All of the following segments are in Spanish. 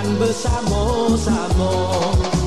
berjalan bersama-sama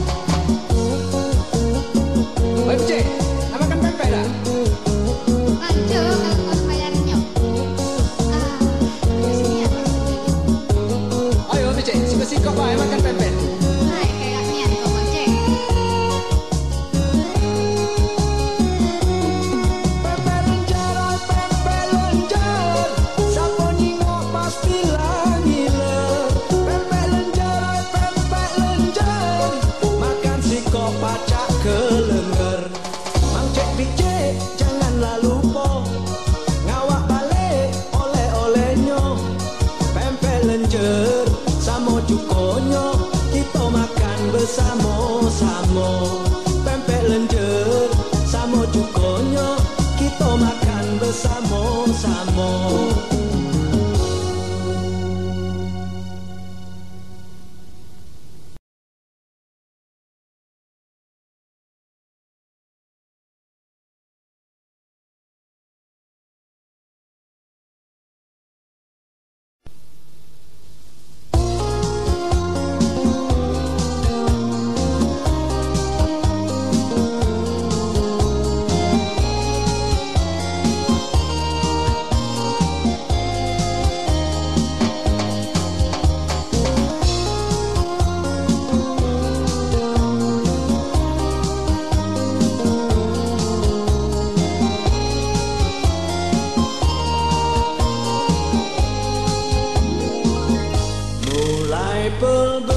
people.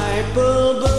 disciple.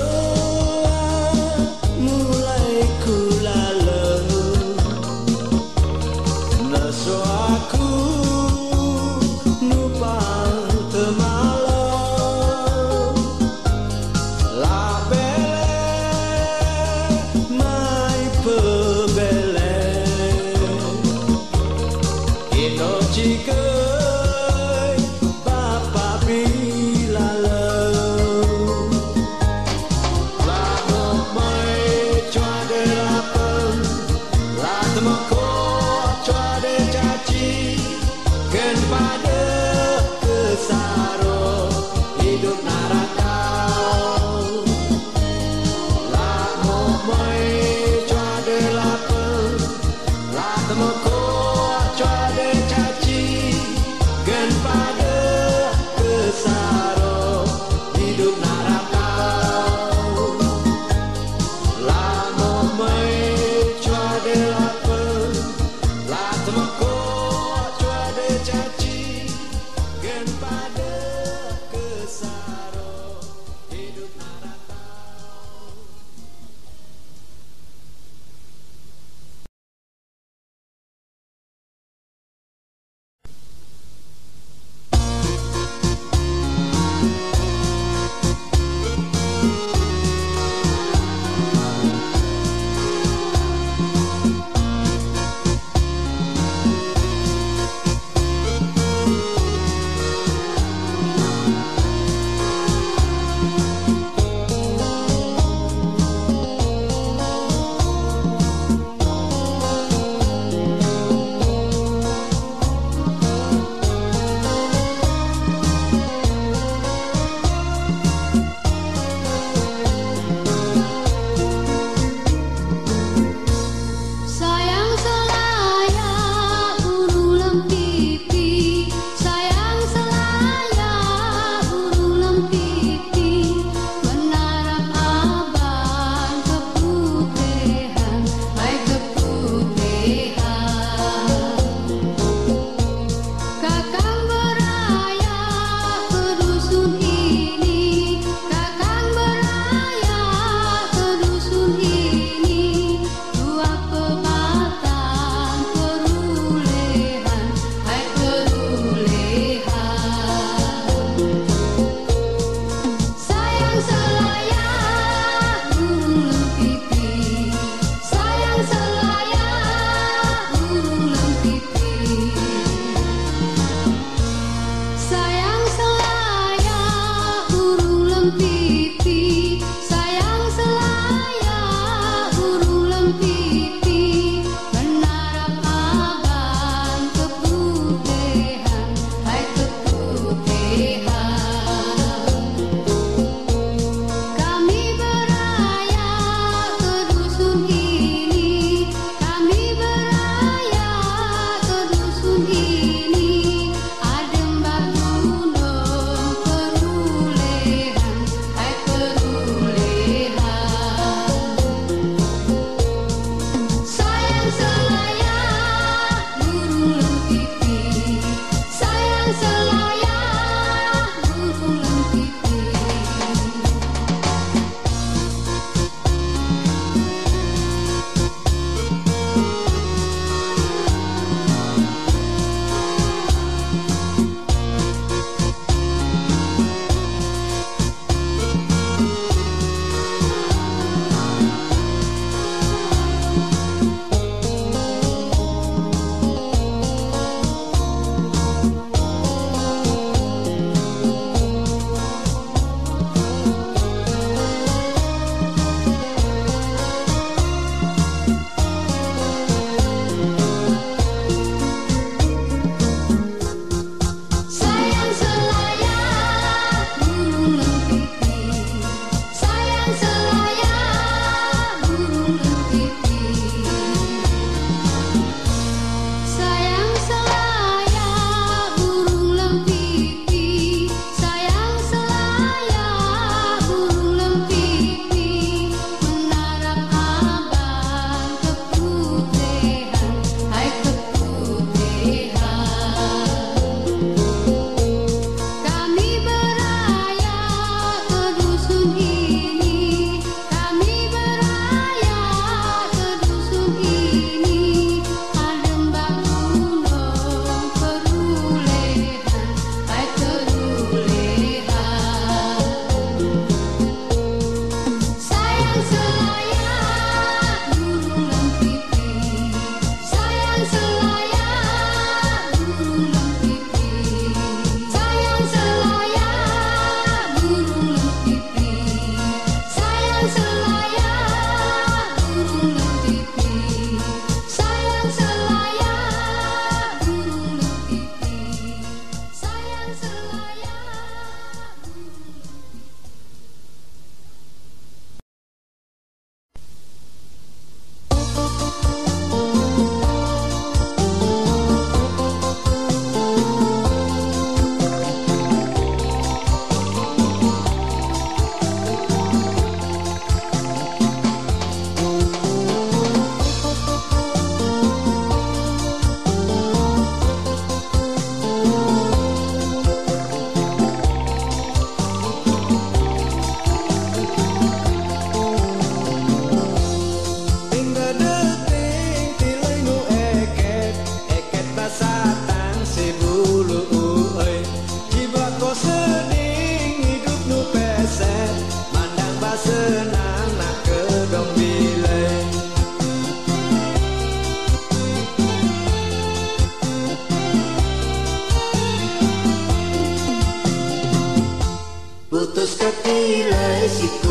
esse